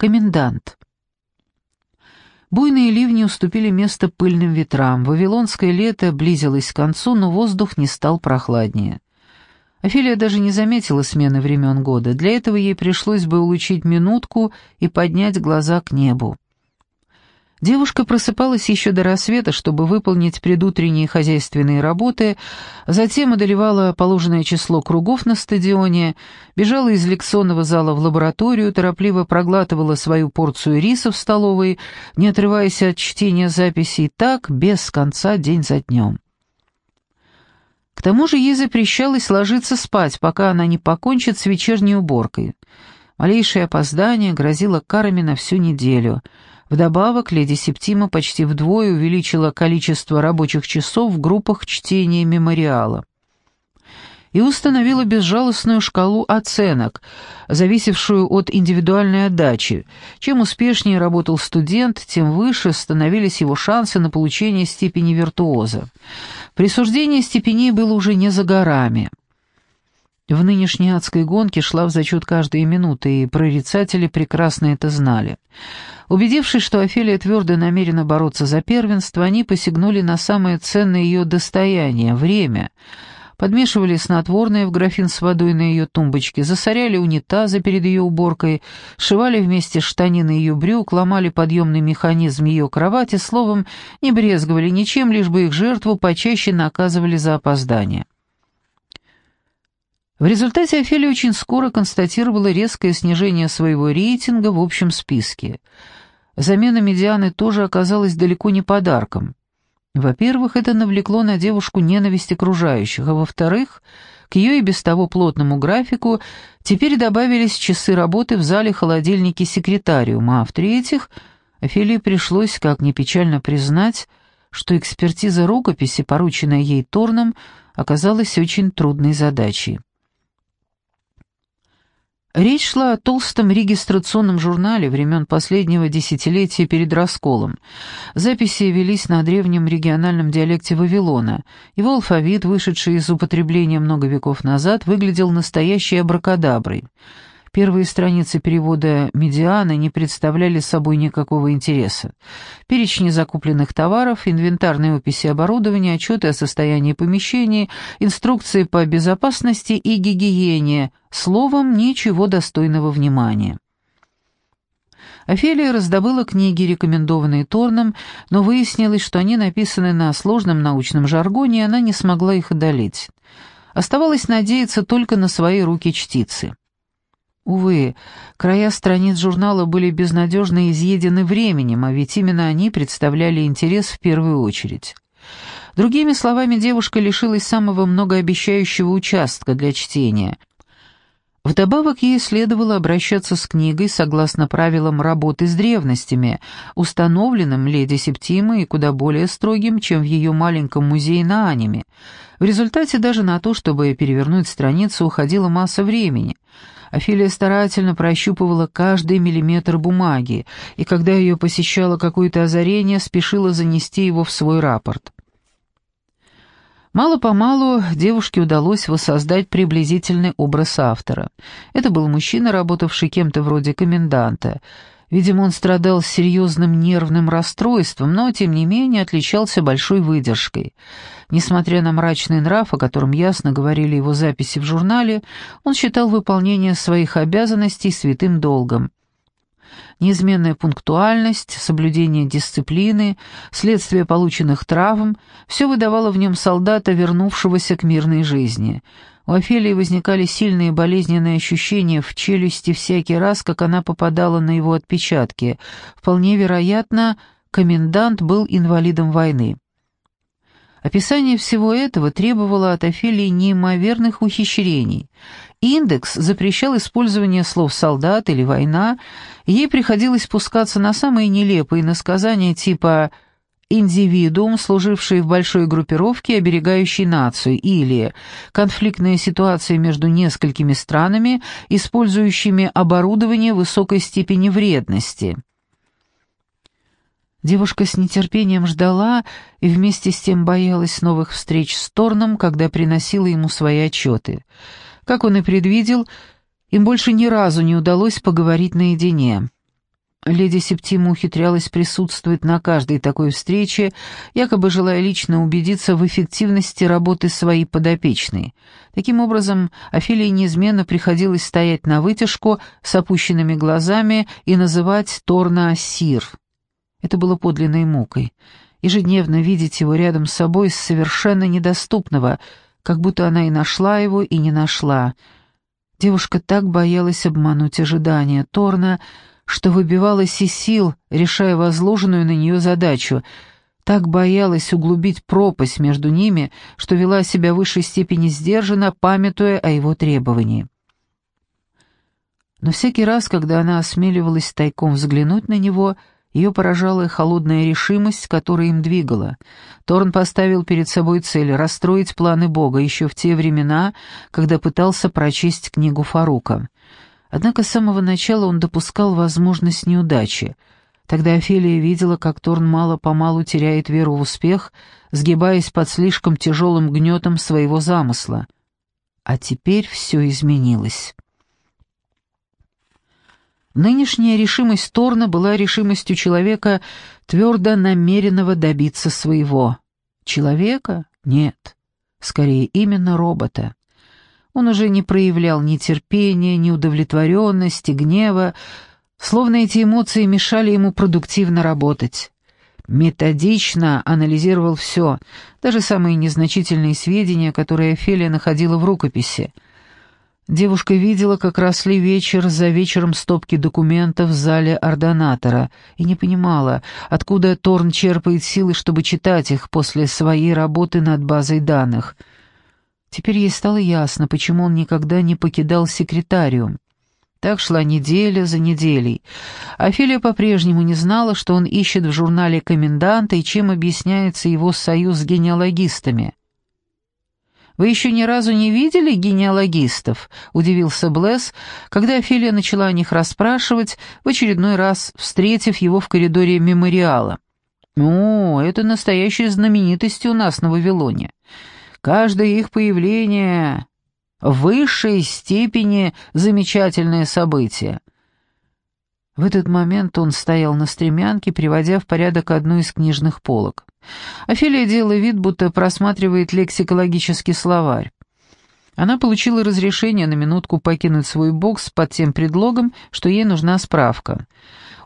Комендант. Буйные ливни уступили место пыльным ветрам. Вавилонское лето близилось к концу, но воздух не стал прохладнее. Офелия даже не заметила смены времен года. Для этого ей пришлось бы улучить минутку и поднять глаза к небу. Девушка просыпалась еще до рассвета, чтобы выполнить предутренние хозяйственные работы, затем одолевала положенное число кругов на стадионе, бежала из лекционного зала в лабораторию, торопливо проглатывала свою порцию риса в столовой, не отрываясь от чтения записей, так без конца день за днем. К тому же ей запрещалось ложиться спать, пока она не покончит с вечерней уборкой. Малейшее опоздание грозило карами на всю неделю — Вдобавок, леди Септима почти вдвое увеличила количество рабочих часов в группах чтения мемориала и установила безжалостную шкалу оценок, зависевшую от индивидуальной отдачи. Чем успешнее работал студент, тем выше становились его шансы на получение степени виртуоза. Присуждение степеней было уже не за горами. В нынешней адской гонке шла в зачет каждая минута, и прорицатели прекрасно это знали. Убедившись, что Офелия твердо намерена бороться за первенство, они посягнули на самое ценное ее достояние — время. Подмешивали снотворное в графин с водой на ее тумбочке, засоряли унитазы перед ее уборкой, сшивали вместе штанины ее брюк, ломали подъемный механизм ее кровати, словом, не брезговали ничем, лишь бы их жертву почаще наказывали за опоздание. В результате Офелия очень скоро констатировала резкое снижение своего рейтинга в общем списке — Замена медианы тоже оказалась далеко не подарком. Во-первых, это навлекло на девушку ненависть окружающих, а во-вторых, к ее и без того плотному графику теперь добавились часы работы в зале холодильники секретариума, а в-третьих, Офелии пришлось, как ни печально признать, что экспертиза рукописи, порученная ей Торном, оказалась очень трудной задачей. Речь шла о толстом регистрационном журнале времен последнего десятилетия перед расколом. Записи велись на древнем региональном диалекте Вавилона. Его алфавит, вышедший из употребления много веков назад, выглядел настоящей абракадаброй. Первые страницы перевода «Медианы» не представляли собой никакого интереса. Перечни закупленных товаров, инвентарные описи оборудования, отчеты о состоянии помещений, инструкции по безопасности и гигиене, словом, ничего достойного внимания. Офелия раздобыла книги, рекомендованные Торном, но выяснилось, что они написаны на сложном научном жаргоне, и она не смогла их одолеть. Оставалось надеяться только на свои руки чтицы. Увы, края страниц журнала были безнадежно изъедены временем, а ведь именно они представляли интерес в первую очередь. Другими словами, девушка лишилась самого многообещающего участка для чтения. Вдобавок ей следовало обращаться с книгой согласно правилам работы с древностями, установленным леди Септимой и куда более строгим, чем в ее маленьком музее на аниме. В результате даже на то, чтобы перевернуть страницу, уходила масса времени — Офелия старательно прощупывала каждый миллиметр бумаги, и когда ее посещало какое-то озарение, спешила занести его в свой рапорт. Мало-помалу девушке удалось воссоздать приблизительный образ автора. Это был мужчина, работавший кем-то вроде коменданта — Видимо, он страдал серьезным нервным расстройством, но, тем не менее, отличался большой выдержкой. Несмотря на мрачный нрав, о котором ясно говорили его записи в журнале, он считал выполнение своих обязанностей святым долгом. Неизменная пунктуальность, соблюдение дисциплины, следствие полученных травм — все выдавало в нем солдата, вернувшегося к мирной жизни — у Офелии возникали сильные болезненные ощущения в челюсти всякий раз, как она попадала на его отпечатки. Вполне вероятно, комендант был инвалидом войны. Описание всего этого требовало от Офелии неимоверных ухищрений. Индекс запрещал использование слов «солдат» или «война», ей приходилось спускаться на самые нелепые насказания типа «солдат» индивидуум, служивший в большой группировке, оберегающий нацию, или конфликтная ситуация между несколькими странами, использующими оборудование высокой степени вредности. Девушка с нетерпением ждала и вместе с тем боялась новых встреч с Торном, когда приносила ему свои отчеты. Как он и предвидел, им больше ни разу не удалось поговорить наедине. Леди Септима ухитрялась присутствовать на каждой такой встрече, якобы желая лично убедиться в эффективности работы своей подопечной. Таким образом, Офелии неизменно приходилось стоять на вытяжку с опущенными глазами и называть Торна Сир. Это было подлинной мукой. Ежедневно видеть его рядом с собой совершенно недоступного, как будто она и нашла его, и не нашла. Девушка так боялась обмануть ожидания Торна, что выбивалась из сил, решая возложенную на нее задачу, так боялась углубить пропасть между ними, что вела себя в высшей степени сдержанно, памятуя о его требовании. Но всякий раз, когда она осмеливалась тайком взглянуть на него, ее поражала холодная решимость, которая им двигала. Торн поставил перед собой цель расстроить планы Бога еще в те времена, когда пытался прочесть книгу Фарука. Однако с самого начала он допускал возможность неудачи. Тогда Офелия видела, как Торн мало-помалу теряет веру в успех, сгибаясь под слишком тяжелым гнетом своего замысла. А теперь все изменилось. Нынешняя решимость Торна была решимостью человека, твердо намеренного добиться своего. Человека? Нет. Скорее, именно робота. Он уже не проявлял ни терпения, ни удовлетворенности, гнева, словно эти эмоции мешали ему продуктивно работать. Методично анализировал все, даже самые незначительные сведения, которые Офелия находила в рукописи. Девушка видела, как росли вечер за вечером стопки документов в зале ордонатора, и не понимала, откуда Торн черпает силы, чтобы читать их после своей работы над базой данных — Теперь ей стало ясно, почему он никогда не покидал секретариум. Так шла неделя за неделей. Офелия по-прежнему не знала, что он ищет в журнале коменданта и чем объясняется его союз с генеалогистами. «Вы еще ни разу не видели генеалогистов?» — удивился Блесс, когда Офелия начала о них расспрашивать, в очередной раз встретив его в коридоре мемориала. «О, это настоящие знаменитости у нас на Вавилоне. Каждое их появление в высшей степени замечательное событие. В этот момент он стоял на стремянке, приводя в порядок одну из книжных полок. Офелия делала вид, будто просматривает лексикологический словарь. Она получила разрешение на минутку покинуть свой бокс под тем предлогом, что ей нужна справка.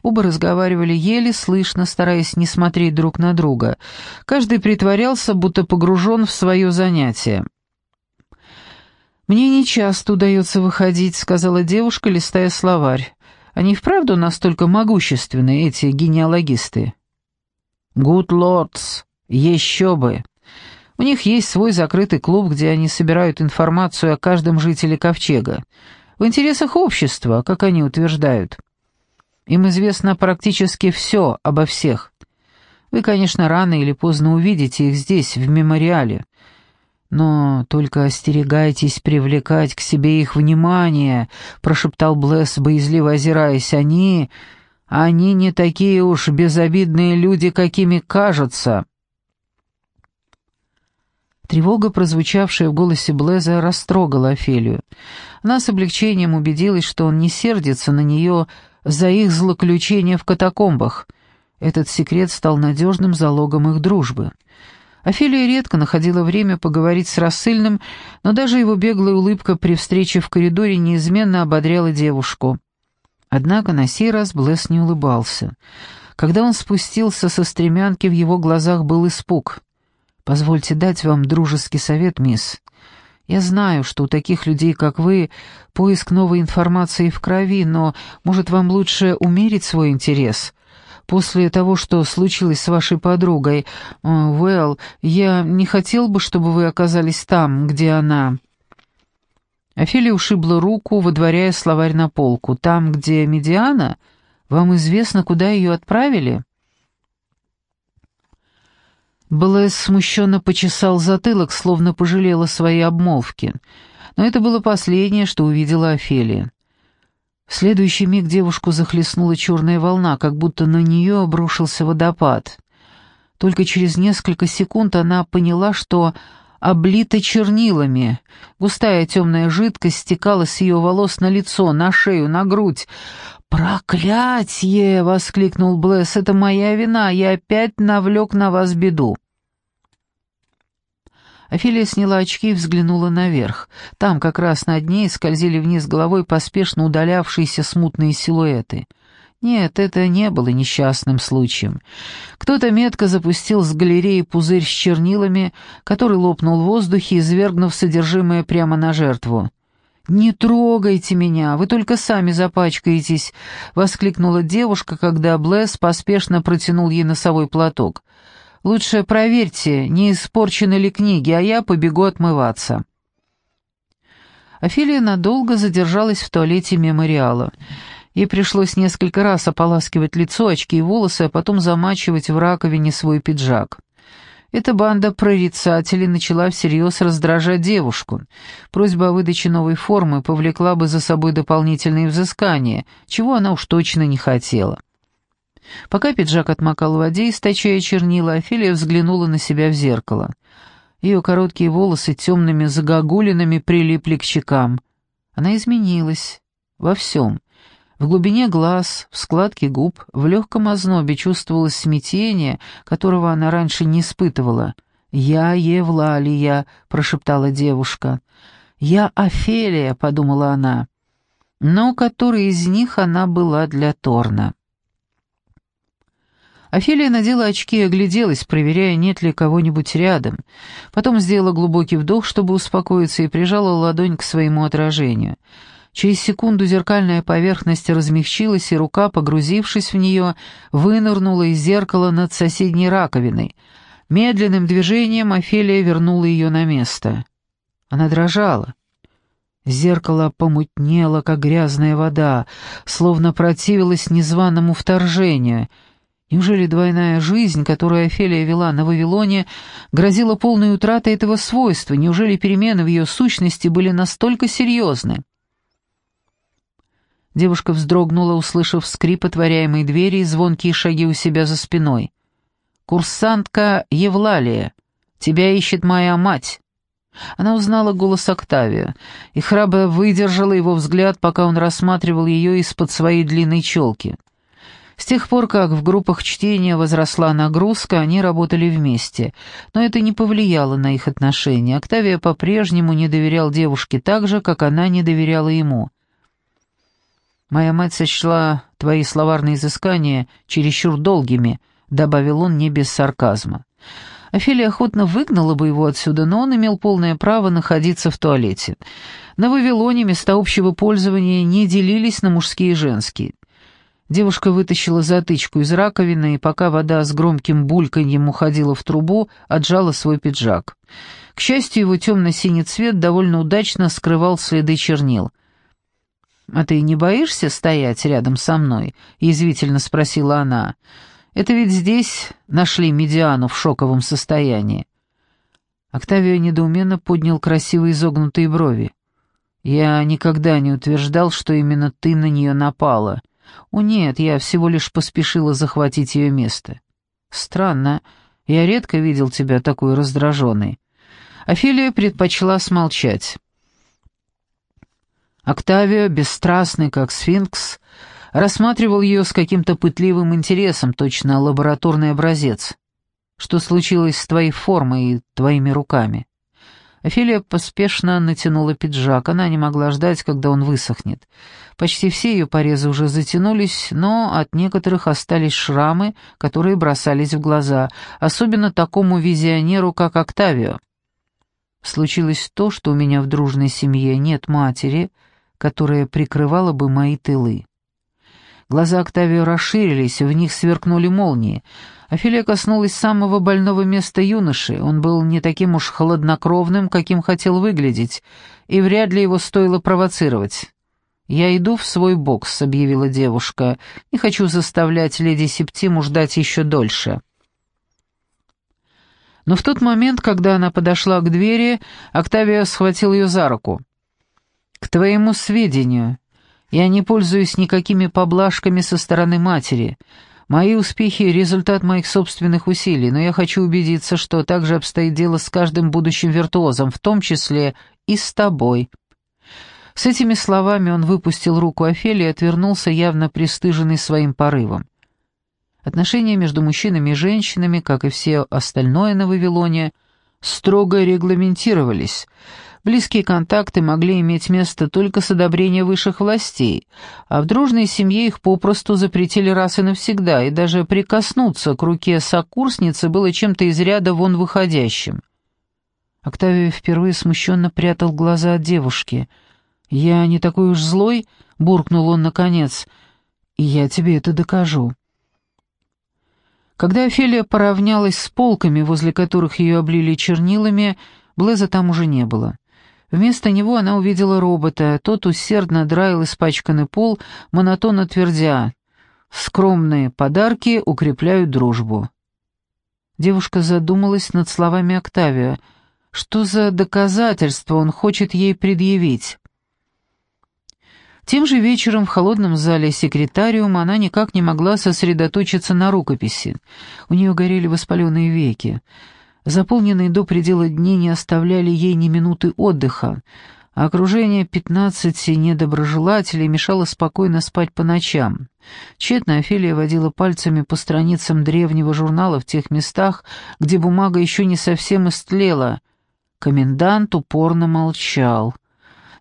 Оба разговаривали еле слышно, стараясь не смотреть друг на друга. Каждый притворялся, будто погружен в свое занятие. «Мне не часто удается выходить», — сказала девушка, листая словарь. «Они вправду настолько могущественны, эти генеалогисты?» «Гуд лордс, еще бы!» У них есть свой закрытый клуб, где они собирают информацию о каждом жителе Ковчега. В интересах общества, как они утверждают. Им известно практически все обо всех. Вы, конечно, рано или поздно увидите их здесь, в мемориале. Но только остерегайтесь привлекать к себе их внимание, прошептал Блесс, боязливо озираясь. Они... они не такие уж безобидные люди, какими кажутся. Тревога, прозвучавшая в голосе Блеза, растрогала Офелию. Она с облегчением убедилась, что он не сердится на нее, за их злоключение в катакомбах. Этот секрет стал надежным залогом их дружбы. Офелия редко находила время поговорить с рассыльным, но даже его беглая улыбка при встрече в коридоре неизменно ободряла девушку. Однако на сей раз Блесс не улыбался. Когда он спустился со стремянки, в его глазах был испуг. «Позвольте дать вам дружеский совет, мисс. Я знаю, что у таких людей, как вы, поиск новой информации в крови, но, может, вам лучше умерить свой интерес? После того, что случилось с вашей подругой, Уэлл, я не хотел бы, чтобы вы оказались там, где она...» Офелия ушибла руку, выдворяя словарь на полку. «Там, где Медиана? Вам известно, куда ее отправили?» Блэс смущенно почесал затылок, словно пожалела своей обмолвки. Но это было последнее, что увидела Офелия. В следующий миг девушку захлестнула черная волна, как будто на нее обрушился водопад. Только через несколько секунд она поняла, что облита чернилами. Густая темная жидкость стекала с ее волос на лицо, на шею, на грудь, «Проклятье!» — воскликнул Блесс. «Это моя вина, я опять навлек на вас беду». Офелия сняла очки и взглянула наверх. Там, как раз над ней, скользили вниз головой поспешно удалявшиеся смутные силуэты. Нет, это не было несчастным случаем. Кто-то метко запустил с галереи пузырь с чернилами, который лопнул в воздухе, извергнув содержимое прямо на жертву. «Не трогайте меня, вы только сами запачкаетесь», — воскликнула девушка, когда Блесс поспешно протянул ей носовой платок. «Лучше проверьте, не испорчены ли книги, а я побегу отмываться». Офелия надолго задержалась в туалете мемориала. Ей пришлось несколько раз ополаскивать лицо, очки и волосы, а потом замачивать в раковине свой пиджак. Эта банда прорицателей начала всерьез раздражать девушку. Просьба о выдаче новой формы повлекла бы за собой дополнительные взыскания, чего она уж точно не хотела. Пока пиджак отмокал в воде, источая чернила, Офелия взглянула на себя в зеркало. Ее короткие волосы темными загогулинами прилипли к щекам. Она изменилась. Во всем. В глубине глаз, в складке губ, в легком ознобе чувствовалось смятение, которого она раньше не испытывала. «Я Евлалия», — прошептала девушка. «Я Офелия», — подумала она. Но которой из них она была для Торна? Офелия надела очки и огляделась, проверяя, нет ли кого-нибудь рядом. Потом сделала глубокий вдох, чтобы успокоиться, и прижала ладонь к своему отражению — Через секунду зеркальная поверхность размягчилась, и рука, погрузившись в нее, вынырнула из зеркала над соседней раковиной. Медленным движением Офелия вернула ее на место. Она дрожала. Зеркало помутнело, как грязная вода, словно противилось незваному вторжению. Неужели двойная жизнь, которую Офелия вела на Вавилоне, грозила полной утратой этого свойства? Неужели перемены в ее сущности были настолько серьезны? Девушка вздрогнула, услышав скрип отворяемой двери и звонкие шаги у себя за спиной. «Курсантка Евлалия, тебя ищет моя мать». Она узнала голос Октавия и храбро выдержала его взгляд, пока он рассматривал ее из-под своей длинной челки. С тех пор, как в группах чтения возросла нагрузка, они работали вместе, но это не повлияло на их отношения. Октавия по-прежнему не доверял девушке так же, как она не доверяла ему — «Моя мать сочла твои словарные изыскания чересчур долгими», — добавил он не без сарказма. Офелия охотно выгнала бы его отсюда, но он имел полное право находиться в туалете. На Вавилоне места общего пользования не делились на мужские и женские. Девушка вытащила затычку из раковины, и пока вода с громким бульканьем уходила в трубу, отжала свой пиджак. К счастью, его темно-синий цвет довольно удачно скрывал следы чернил. «А ты не боишься стоять рядом со мной?» — язвительно спросила она. «Это ведь здесь нашли Медиану в шоковом состоянии». Октавио недоуменно поднял красиво изогнутые брови. «Я никогда не утверждал, что именно ты на нее напала. О нет, я всего лишь поспешила захватить ее место. Странно, я редко видел тебя такой раздраженной». Офелия предпочла смолчать. Октавио, бесстрастный как сфинкс, рассматривал ее с каким-то пытливым интересом, точно лабораторный образец. Что случилось с твоей формой и твоими руками? Офелия поспешно натянула пиджак, она не могла ждать, когда он высохнет. Почти все ее порезы уже затянулись, но от некоторых остались шрамы, которые бросались в глаза, особенно такому визионеру, как Октавио. Случилось то, что у меня в дружной семье нет матери, которая прикрывала бы мои тылы. Глаза Октавио расширились, в них сверкнули молнии. Офелия коснулась самого больного места юноши. Он был не таким уж холоднокровным, каким хотел выглядеть, и вряд ли его стоило провоцировать. «Я иду в свой бокс», — объявила девушка. «Не хочу заставлять леди Септиму ждать еще дольше». Но в тот момент, когда она подошла к двери, Октавио схватил ее за руку. К твоему сведению, я не пользуюсь никакими поблажками со стороны матери. Мои успехи — результат моих собственных усилий, но я хочу убедиться, что так же обстоит дело с каждым будущим виртуозом, в том числе и с тобой. С этими словами он выпустил руку Офелии и отвернулся, явно пристыженный своим порывом. Отношения между мужчинами и женщинами, как и все остальное на Вавилоне, строго регламентировались. Близкие контакты могли иметь место только с одобрения высших властей, а в дружной семье их попросту запретили раз и навсегда, и даже прикоснуться к руке сокурсницы было чем-то из ряда вон выходящим. Октавия впервые смущенно прятал глаза от девушки. «Я не такой уж злой», — буркнул он наконец, — «и я тебе это докажу». Когда Офелия поравнялась с полками, возле которых ее облили чернилами, Блеза там уже не было. Вместо него она увидела робота, тот усердно драил испачканный пол, монотонно твердя «Скромные подарки укрепляют дружбу». Девушка задумалась над словами Октавия. Что за доказательство он хочет ей предъявить? Тем же вечером в холодном зале секретариума она никак не могла сосредоточиться на рукописи. У нее горели воспаленные веки. Заполненные до предела дни не оставляли ей ни минуты отдыха, а окружение пятнадцати недоброжелателей мешало спокойно спать по ночам. Тщетно Офелия водила пальцами по страницам древнего журнала в тех местах, где бумага еще не совсем истлела. Комендант упорно молчал.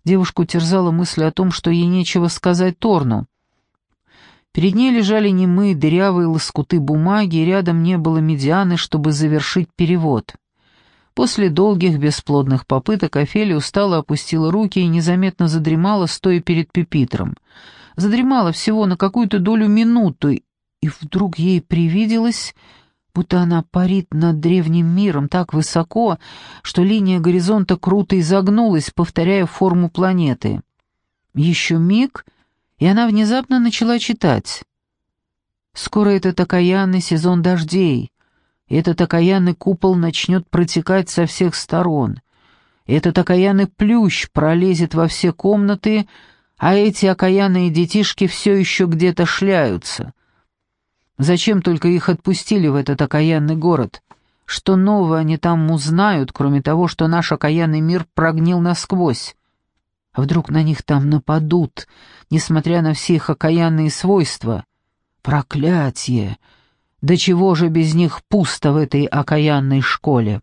Девушку терзала мысль о том, что ей нечего сказать Торну. Перед ней лежали немые дырявые лоскуты бумаги, и рядом не было медианы, чтобы завершить перевод. После долгих бесплодных попыток Офелия устало опустила руки и незаметно задремала, стоя перед пепитром. Задремала всего на какую-то долю минуты, и вдруг ей привиделось будто она парит над древним миром так высоко, что линия горизонта круто изогнулась, повторяя форму планеты. Еще миг, и она внезапно начала читать. «Скоро этот окаянный сезон дождей, и этот окаянный купол начнет протекать со всех сторон, и этот окаянный плющ пролезет во все комнаты, а эти окаянные детишки все еще где-то шляются». Зачем только их отпустили в этот окаянный город? Что нового они там узнают, кроме того, что наш окаянный мир прогнил насквозь? А вдруг на них там нападут, несмотря на все их окаянные свойства? Проклятие! До чего же без них пусто в этой окаянной школе?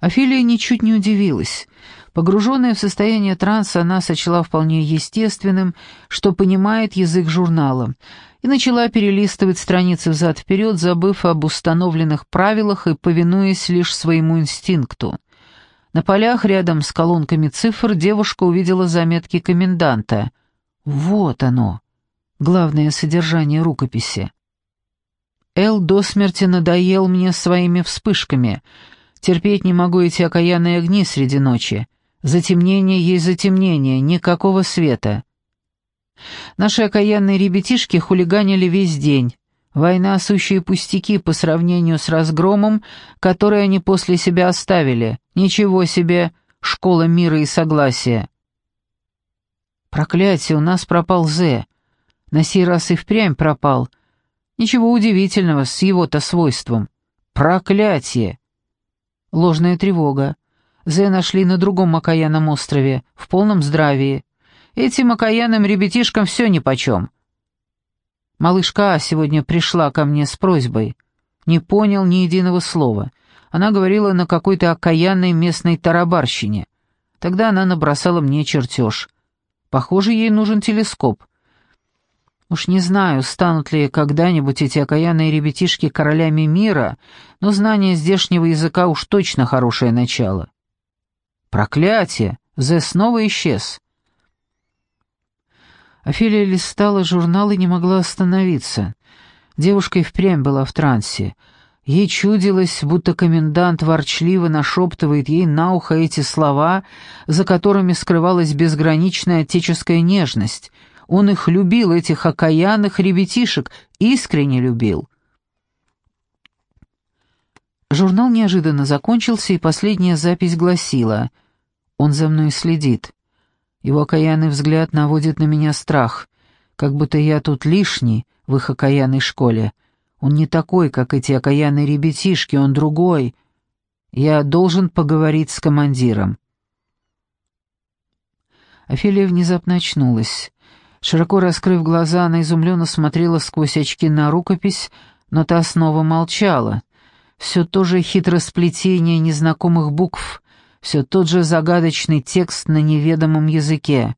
Офелия ничуть не удивилась. Погруженная в состояние транса, она сочла вполне естественным, что понимает язык журнала, и начала перелистывать страницы взад-вперед, забыв об установленных правилах и повинуясь лишь своему инстинкту. На полях рядом с колонками цифр девушка увидела заметки коменданта. Вот оно, главное содержание рукописи. Эл до смерти надоел мне своими вспышками. Терпеть не могу эти окаянные огни среди ночи. Затемнение есть затемнение, никакого света. Наши окаянные ребятишки хулиганили весь день. Война — сущие пустяки по сравнению с разгромом, который они после себя оставили. Ничего себе, школа мира и согласия. Проклятие, у нас пропал Зе. На сей раз и впрямь пропал. Ничего удивительного с его-то свойством. Проклятие! Ложная тревога. Зе нашли на другом окаянном острове, в полном здравии. Этим окаянным ребятишкам все нипочем. Малышка сегодня пришла ко мне с просьбой. Не понял ни единого слова. Она говорила на какой-то окаянной местной тарабарщине. Тогда она набросала мне чертеж. Похоже, ей нужен телескоп. Уж не знаю, станут ли когда-нибудь эти окаянные ребятишки королями мира, но знание здешнего языка уж точно хорошее начало. Проклятие! Зе снова исчез. Офелия листала журнал и не могла остановиться. Девушка и впрямь была в трансе. Ей чудилось, будто комендант ворчливо нашептывает ей на ухо эти слова, за которыми скрывалась безграничная отеческая нежность. Он их любил, этих окаянных ребятишек, искренне любил. Журнал неожиданно закончился, и последняя запись гласила «Он за мной следит. Его окаянный взгляд наводит на меня страх, как будто я тут лишний в их окаянной школе. Он не такой, как эти окаянные ребятишки, он другой. Я должен поговорить с командиром». Офелия внезапно очнулась. Широко раскрыв глаза, она изумленно смотрела сквозь очки на рукопись, но та снова молчала. Все то же хитросплетение незнакомых букв, все тот же загадочный текст на неведомом языке.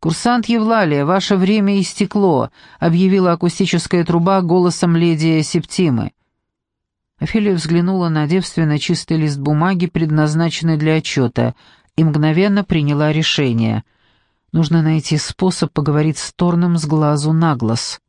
«Курсант Евлалия, ваше время истекло», — объявила акустическая труба голосом леди Септимы. Офелия взглянула на девственно чистый лист бумаги, предназначенный для отчета, и мгновенно приняла решение. Нужно найти способ поговорить с Торном с глазу на глаз.